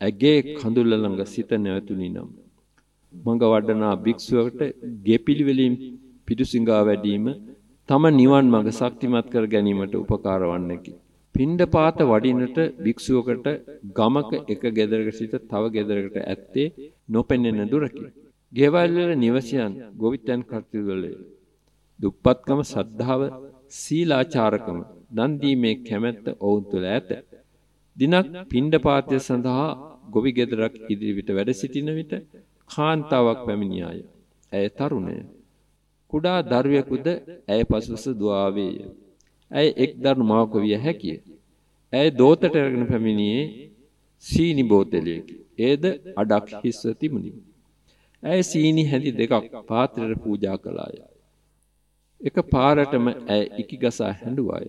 ඇගේ කඳුල්ල ළඟ සිත නැවතුණි නම් මඟ වඩනා භික්ෂුවකට ගෙපිලිවෙලින් පිටුසිඟා වැඩීම තම නිවන් මඟ ශක්තිමත් කර ගැනීමට උපකාර වන්නකි. පිණ්ඩපාත වඩිනට භික්ෂුවකට ගමක එක ගෙදරක සිට තව ගෙදරකට ඇත්තේ නොපෙනෙන දුරකි. ගෙවල් වල නිවසයන් ගොවිතැන් කටයුතුවල දුප්පත්කම සද්ධාව සීලාචාරකම දන් දීමේ කැමැත්ත ඔවුන් තුළ ඇත. දිනක් පිණ්ඩපාතය සඳහා ගොවි ගෙදරක් ඉදිරියට වැඩ සිටින විට කාන්තාවක් පැමිණියාය. ඇය තරුණය. කුඩා දරුවෙකුද ඇය පසුපස දුආවේය. ඇය එක් දරුණු මවක විය හැකිය. ඇය දෝතට අරගෙන පැමිණියේ සීනි බෝතලයකි. ඒද අඩක් හිස්ව තිබුණි. ඇය සීනි හැඳි දෙකක් පාත්‍රයට පූජා කළාය. එක පාරටම ඇය ඉකිගසා හැඬුවාය.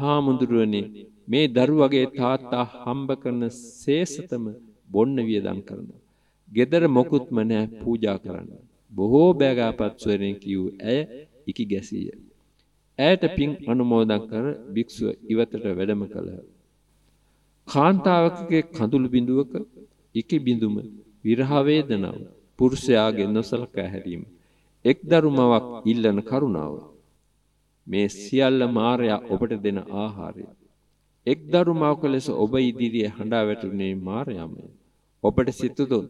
හාමුදුරුවනේ මේ දරුවගේ තාත්තා හම්බ කරන සේසතම බොන්න වියදම් කරනවා. gedara මොකුත්ම නැහැ පූජා කරන්න. බොහෝ බෑගාපත් ස්වරෙන් කියූ ඇය ඉකි ගැසීය. ඇයට පින් අනුමෝදන් කර භික්ෂුව ඉවතට වැඩම කළහ. කාන්තාවකගේ කඳුළු බිඳුවක ඉකි බිඳුම විරහ වේදනාව පුරුෂයාගේ නොසලකා හැරීම එක් දරුමවක් ඉල්ලන කරුණාව මේ සියල්ල මායя ඔබට දෙන ආහාරය. එක් දරුමාවක ලෙස ඔබ ඉදිරියේ හඬා වැටුනේ මායයමයි. ඔබට සිතුදුන්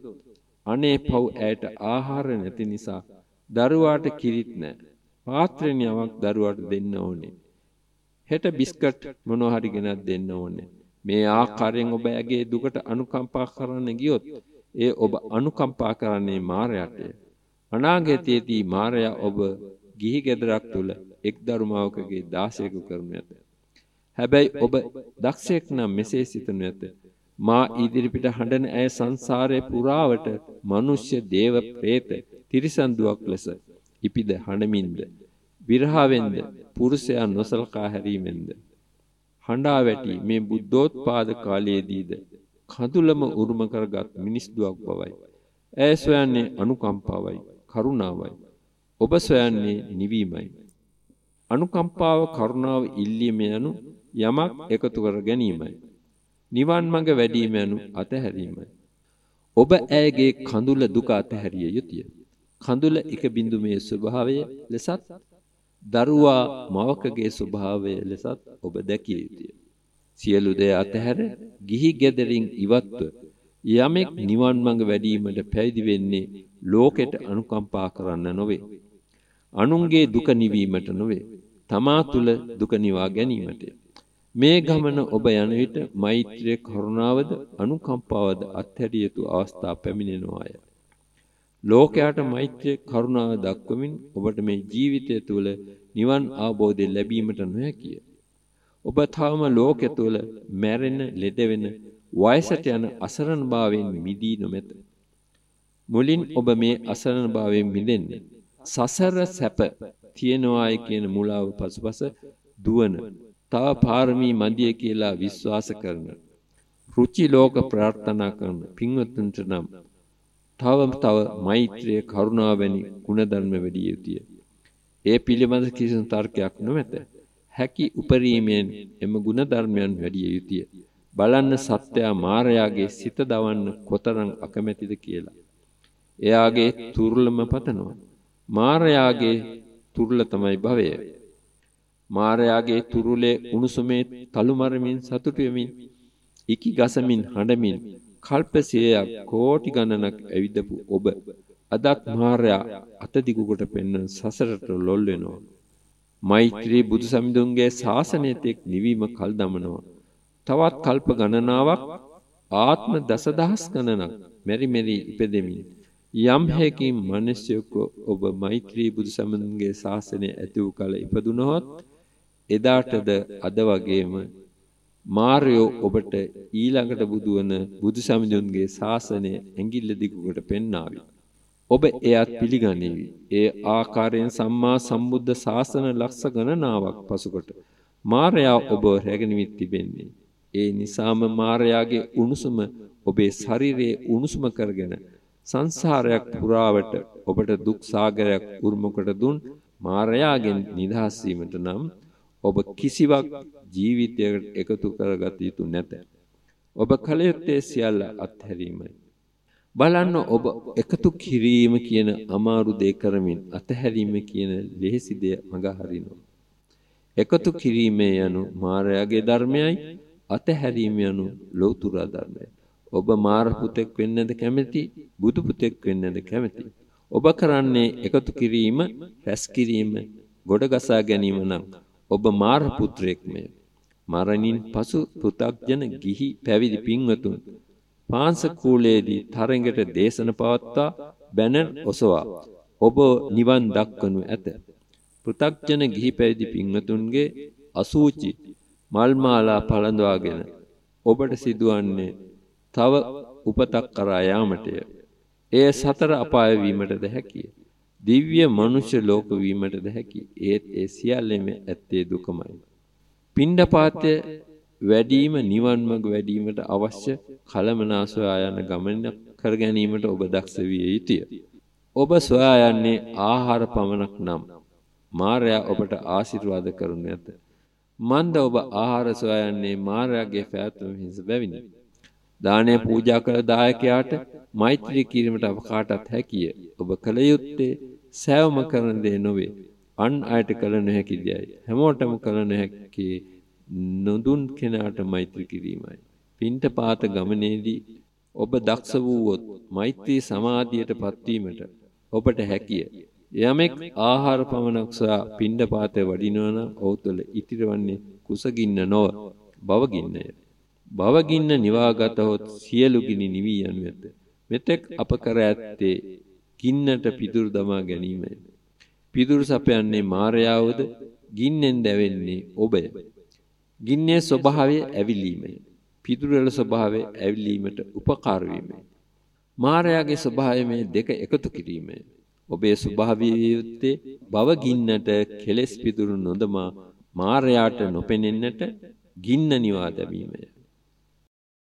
අනේ පව් ඇයට ආහාර නැති නිසා දරුවාට කිරිත් නැහැ. පාත්‍රණියාවක් දරුවාට දෙන්න ඕනේ. හෙට බිස්කට් මොනවා හරි ගෙනත් දෙන්න ඕනේ. මේ ආකාරයෙන් ඔබ ඇගේ දුකට අනුකම්පා කරන්න ගියොත් ඒ ඔබ අනුකම්පා කරන්නේ මායයට. අනාගතයේදී මායя ඔබ ගිහි ගෙදරක් තුල එක් දරුමාවකගේ දාසයෙකු කරනු ඇත. හැබැයි ඔබ දක්ෂයෙක් නම් මෙසේ සිතනු ඇත. මා ඉදිරිපිට හඬන ඇය සංසාරේ පුරාවට මිනිස්ය දේව പ്രേත තිරිසන් දුවක් ලෙස ඉපිද හඬමින්ද? විරහවෙන්ද? පුරුෂයා නොසලකා හැරීමෙන්ද? හඬා වැටි මේ බුද්ධෝත්පාද කාලයේදීද කඳුලම උරුම කරගත් මිනිස් දුවක් බවයි. ඇය සොයන්නේ අනුකම්පාවයි කරුණාවයි. ඔබ සොයන්නේ නිවීමයි අනුකම්පාව කරුණාව ඉල්ලීම යනු යමක් එකතු කර ගැනීමයි නිවන් මඟ වැඩීම යනු අතහැරීමයි. ඔබ ඇයගේ කඳුල දුක අතහැරිය යුතුය. කඳුල එක බිඳුමේ ස්වභාවය ලෙසත් දරුවා මවකගේ ස්වභාවය ලෙසත් ඔබ දැකිය යුතුය. සියලු දේ අතහැර ගිහි ගෙදරින් ඉවත්ව යමෙක් නිවන් මඟ වැඩීමට පැවිදි වෙන්නේ ලෝකෙට අනුකම්පා කරන්න නොවේ. අනුන්ගේ දුක නිවීමට නොවේ. තමා තුල දුක නිවා ගැනීමටය. මේ ගමන ඔබ යන විට මෛත්‍රිය කරුණාවද අනුකම්පාවද අත්හැරිය යුතු අවස්ථා පැමිණෙනවාය. ලෝකයට මෛත්‍රිය කරුණාව දක්වමින් ඔබට මේ ජීවිතය තුළ නිවන් අවබෝධය ලැබීමට නොහැකිය. ඔබ තවම ලෝකය තුළ මැරෙන, ලෙඩ වෙන, වයසට යන අසරණභාවයෙන් මිදී නොමැත. මුලින් ඔබ මේ අසරණභාවයෙන් මිදෙන්න. සසර සැප තියනවායි කියන මුලාව පසුපස දුවන තව පාරමී මදිය කියලා විශ්වාස කරන රුචි ලෝක ප්‍රාර්ථනා කරන පින්වත්තුන්ට නම් තව තව මෛත්‍රිය කරුණාව වැනි ගුණධර්ම වැඩි යුතුය. ඒ පිළිබඳ කිසිදු තර්කයක් නොමැත. හැකි උපරීමයෙන් එම ගුණධර්මයන් වැඩි යුතුය. බලන්න සත්‍යයා මාරයාගේ සිත දවන්න කොතරම් අකමැතිද කියලා. එයාගේ තුරුලම පතනවා. මාරයාගේ තුරුල තමයි භවය. මාරයාගේ තුරුලේ උණුසුමේ තලු මරමින් සතුටු වෙමින් ඉකි ගසමින් හඬමින් කල්පසියයක් කෝටි ගණනක් ඇවිදපු ඔබ. අදත් මාරයා අතදිගුකට පෙන්න සසරට ලොල් වෙනවා. මෛත්‍රී බුදු සමිඳුන්ගේ ශාසනය තෙක් නිවීම කල් දමනවා. තවත් කල්ප ගණනාවක් ආත්ම දසදහස් ගණනක් මෙරි මෙරි ඉපදෙමින් යම් හේකින් මිනිසෙකු ඔබ මෛත්‍රී බුදු සමිඳුන්ගේ ශාසනය ඇති වූ කල ඉපදුනොත් එදාටද අද වගේම මාර්යෝ ඔබට ඊළඟට බුදුවන බුදුසමිඳුන්ගේ ශාසනය ඇඟිල්ල දිගුකට පෙන්නාවි. ඔබ එයත් පිළිගනිවි. ඒ ආකාරයෙන් සම්මා සම්බුද්ධ ශාසන ලක්ෂ ගණනාවක් පසුකොට මාර්යා ඔබ රැගෙනවිත් තිබෙන්නේ. ඒ නිසාම මාර්යාගේ උණුසුම ඔබේ ශරීරයේ උණුසුම කරගෙන සංසාරයක් පුරාවට ඔබට දුක් සාගරයක් උරුමකට දුන් මාර්යාගෙන් නිදහස් වීමට නම් ඔබ කිසිවක් ජීවිතයකට එකතු කරගත යුතු නැත. ඔබ කල යුත්තේ සියල්ල අත්හැරීමයි. බලන්න ඔබ එකතු කිරීම කියන අමාරු දේ කරමින් අතහැරීම කියන ලෙහෙසි දේ මඟ හරිනවා. එකතු කිරීමේ යනු මායාවේ ධර්මයයි අතහැරීම යනු ලෞතුරා ධර්මයයි. ඔබ මාර පුතෙක් වෙන්නද කැමති බුදු පුතෙක් වෙන්නද කැමති? ඔබ කරන්නේ එකතු කිරීම රැස් කිරීම ගොඩ ගසා ගැනීම නම් ඔබ මාර පුත්‍රයෙක්මය. මරණින් පසු පෘථග්ජන ගිහි පැවිදි පින්වතුන් පාංශ කූලයේදී තරඟට දේශන පවත්වා බැනර් ඔසවා ඔබ නිවන් දක්වනු ඇත. පෘථග්ජන ගිහි පැවිදි පින්වතුන්ගේ අසූචි මල් මාලා පළඳවාගෙන ඔබට සිදුවන්නේ තව උපතක් කරා යාමටය. එය සතර අපාය වීමටද හැකිය. දිව්‍ය මනුෂ්‍ය ලෝක වීමටද හැකිය. ඒත් ඒ සියල්ලෙම ඇත්තේ දුකමයි. පිණ්ඩපාතය වැඩිම නිවන් මඟ වැඩිවීමට අවශ්‍ය කලමනා සොයා යන ගමන කර ගැනීමට ඔබ දක්ෂ විය යුතුය. ඔබ සොයා යන්නේ ආහාර පමණක් නම් මාර්යා ඔබට ආශිර්වාද කරනු ඇත. මන්ද ඔබ ආහාර සොයා යන්නේ මාර්යාගේ පැවැත්ම හිස බැවිනි. දානය පූජා කළ දායකයාට මෛත්‍රී කිරීමට අප කාටත් හැකිය. ඔබ කල යුත්තේ සෑවම කරන දේ නොවේ. අන් අයට කළ නොහැකි දෙයයි. හැමෝටම කළ නොහැකි නොදුන් කෙනාට මෛත්‍රී කිරීමයි. පින්ට පාත ගමනේදී ඔබ දක්ෂ වූවොත් මෛත්‍රී සමාධියට පත්වීමට ඔබට හැකිය. යමෙක් ආහාර පමණක් සොයා පින්ඩ පාතේ වඩිනවා නම් ඔහු තුළ ඉතිරවන්නේ කුසගින්න නොව බවගින්නය. භවගින්න නිවාගතහොත් සියලු ගිනි නිවි යනු ඇත. මෙතෙක් අප කර ඇත්තේ ගින්නට පිදුරු දමා ගැනීමයි. පිදුරු සපයන්නේ මායාවද ගින්නෙන් දැවෙන්නේ ඔබය. ගින්නේ ස්වභාවය ඇවිලීමයි. පිදුරුවල ස්වභාවය ඇවිලීමට උපකාර වීමයි. මායාගේ ස්වභාවය මේ දෙක එකතු කිරීමයි. ඔබේ ස්වභාවීය යුත්තේ භව ගින්නට කෙලෙස් පිදුරු නොදමා මායාට නොපෙනෙන්නට ගින්න නිවා දැමීමයි.